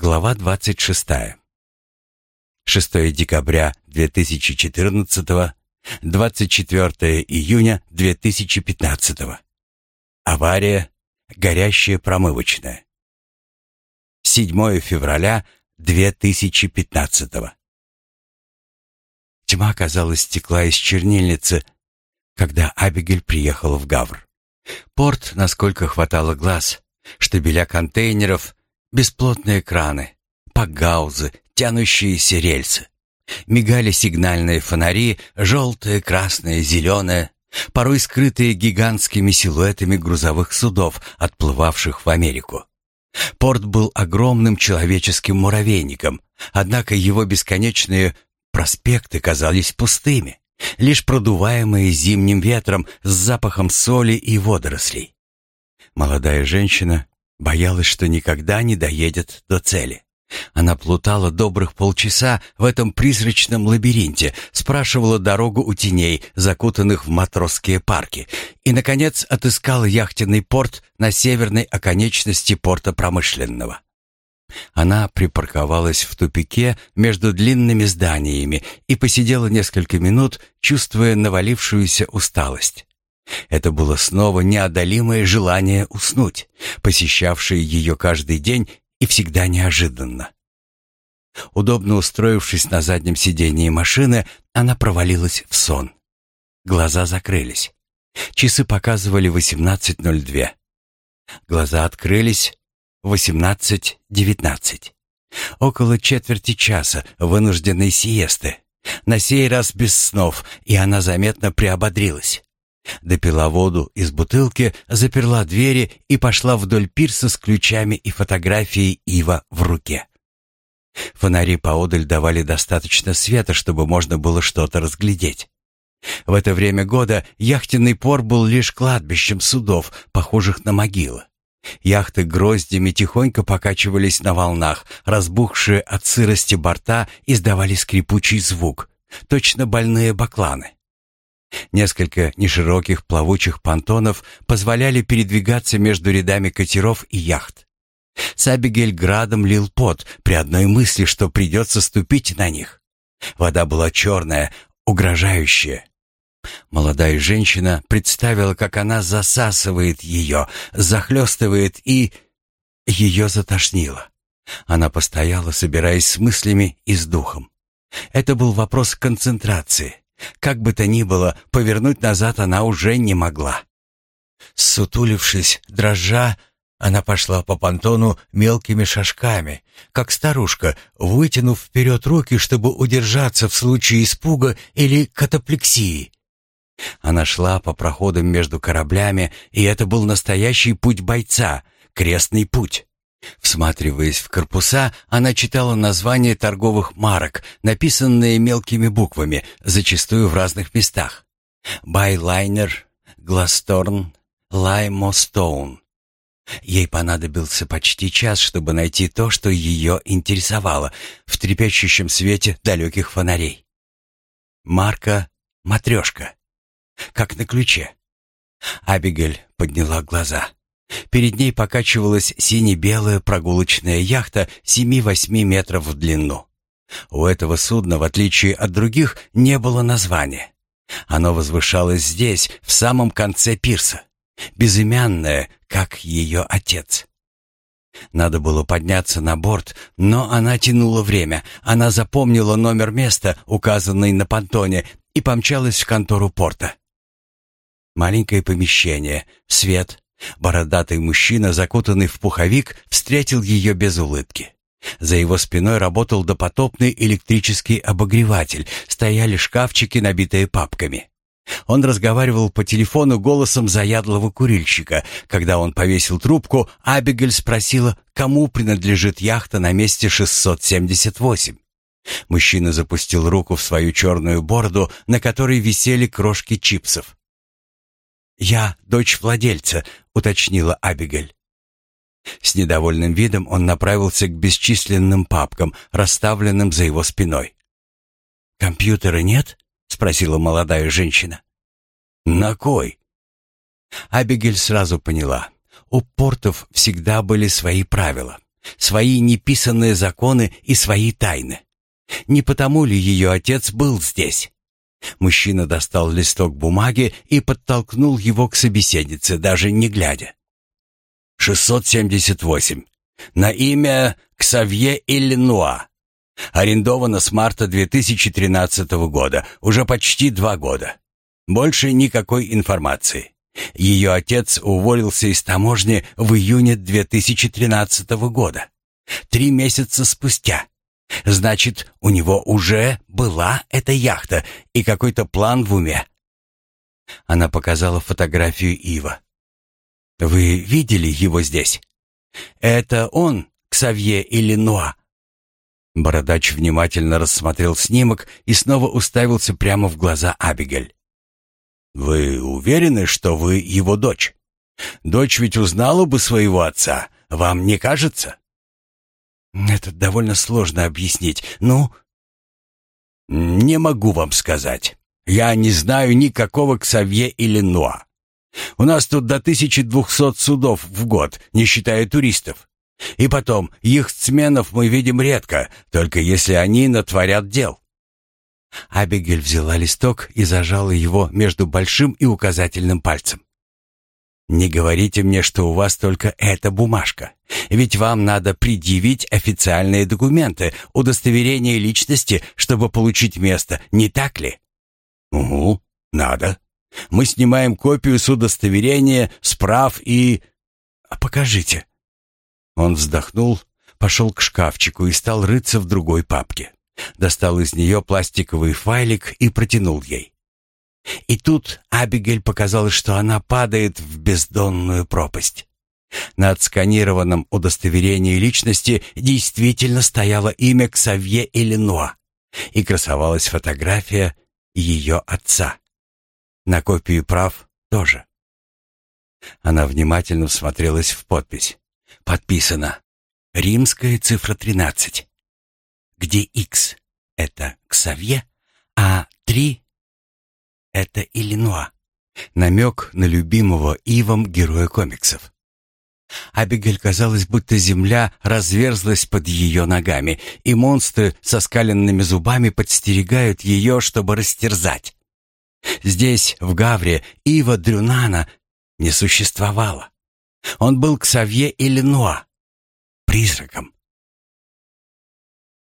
Глава 26. 6 декабря 2014, 24 июня 2015. Авария, горящая промывочная. 7 февраля 2015. Тьма, казалось, стекла из чернильницы, когда Абигель приехала в Гавр. Порт, насколько хватало глаз, штабеля контейнеров, бесплотные краны, пагаузы, тянущиеся рельсы. Мигали сигнальные фонари, желтые, красные, зеленые, порой скрытые гигантскими силуэтами грузовых судов, отплывавших в Америку. Порт был огромным человеческим муравейником, однако его бесконечные проспекты казались пустыми, лишь продуваемые зимним ветром с запахом соли и водорослей. Молодая женщина боялась, что никогда не доедет до цели. Она плутала добрых полчаса в этом призрачном лабиринте, спрашивала дорогу у теней, закутанных в матросские парки, и, наконец, отыскала яхтенный порт на северной оконечности порта промышленного. Она припарковалась в тупике между длинными зданиями и посидела несколько минут, чувствуя навалившуюся усталость. Это было снова неодолимое желание уснуть, посещавшее ее каждый день и всегда неожиданно. Удобно устроившись на заднем сидении машины, она провалилась в сон. Глаза закрылись. Часы показывали 18.02. Глаза открылись 18.19. Около четверти часа вынужденной сиесты. На сей раз без снов, и она заметно приободрилась. Допила воду из бутылки, заперла двери и пошла вдоль пирса с ключами и фотографией Ива в руке. Фонари поодаль давали достаточно света, чтобы можно было что-то разглядеть. В это время года яхтенный порт был лишь кладбищем судов, похожих на могилы. Яхты гроздями тихонько покачивались на волнах, разбухшие от сырости борта издавали скрипучий звук, точно больные бакланы. Несколько нешироких плавучих понтонов позволяли передвигаться между рядами катеров и яхт. Сабигель градом лил пот при одной мысли, что придется ступить на них. Вода была черная, угрожающая. Молодая женщина представила, как она засасывает ее, захлестывает и... Ее затошнило. Она постояла, собираясь с мыслями и с духом. Это был вопрос концентрации. Как бы то ни было, повернуть назад она уже не могла. Сутулившись, дрожа, она пошла по понтону мелкими шажками, как старушка, вытянув вперед руки, чтобы удержаться в случае испуга или катаплексии. Она шла по проходам между кораблями, и это был настоящий путь бойца, крестный путь. Всматриваясь в корпуса, она читала названия торговых марок, написанные мелкими буквами, зачастую в разных местах. «Байлайнер», «Гласторн», «Лаймостоун». Ей понадобился почти час, чтобы найти то, что ее интересовало, в трепещущем свете далеких фонарей. Марка «Матрешка». Как на ключе. Абигель подняла глаза. Перед ней покачивалась сине-белая прогулочная яхта 7-8 метров в длину. У этого судна, в отличие от других, не было названия. Оно возвышалось здесь, в самом конце пирса, безымянное, как ее отец. Надо было подняться на борт, но она тянула время. Она запомнила номер места, указанный на понтоне, и помчалась в контору порта. Маленькое помещение, свет, Бородатый мужчина, закутанный в пуховик, встретил ее без улыбки. За его спиной работал допотопный электрический обогреватель, стояли шкафчики, набитые папками. Он разговаривал по телефону голосом заядлого курильщика. Когда он повесил трубку, Абигель спросила, кому принадлежит яхта на месте 678. Мужчина запустил руку в свою черную бороду, на которой висели крошки чипсов. «Я дочь владельца», — уточнила Абигель. С недовольным видом он направился к бесчисленным папкам, расставленным за его спиной. «Компьютера нет?» — спросила молодая женщина. «На кой?» Абигель сразу поняла. У портов всегда были свои правила. свои неписанные законы и свои тайны. Не потому ли ее отец был здесь? Мужчина достал листок бумаги и подтолкнул его к собеседнице, даже не глядя. «678. На имя Ксавье Иллинуа. Арендовано с марта 2013 года, уже почти два года. Больше никакой информации. Ее отец уволился из таможни в июне 2013 года. Три месяца спустя. Значит, у него уже была эта яхта и какой-то план в уме. Она показала фотографию Ива. Вы видели его здесь? Это он, Ксавье Иллинуа. Бородач внимательно рассмотрел снимок и снова уставился прямо в глаза Абигель. «Вы уверены, что вы его дочь? Дочь ведь узнала бы своего отца, вам не кажется?» «Это довольно сложно объяснить. Ну?» «Не могу вам сказать. Я не знаю никакого Ксавье или Нуа. У нас тут до 1200 судов в год, не считая туристов. И потом, их сменов мы видим редко, только если они натворят дел. Абигель взяла листок и зажала его между большим и указательным пальцем. «Не говорите мне, что у вас только эта бумажка. Ведь вам надо предъявить официальные документы, удостоверение личности, чтобы получить место, не так ли?» «Угу, надо. Мы снимаем копию с удостоверения, справ и...» «А покажите». Он вздохнул, пошел к шкафчику и стал рыться в другой папке достал из нее пластиковый файлик и протянул ей. И тут Абигель показалось, что она падает в бездонную пропасть. На отсканированном удостоверении личности действительно стояло имя Ксавье Элинуа и красовалась фотография ее отца. На копию прав тоже. Она внимательно всмотрелась в подпись. Подписано. Римская цифра 13 где X — это Ксавье, а 3 — это Иллинуа. Намек на любимого Ивом героя комиксов. Абигель казалось, будто земля разверзлась под ее ногами, и монстры со скаленными зубами подстерегают ее, чтобы растерзать. Здесь, в Гавре, Ива Дрюнана не существовало. Он был Ксавье Иллинуа, призраком.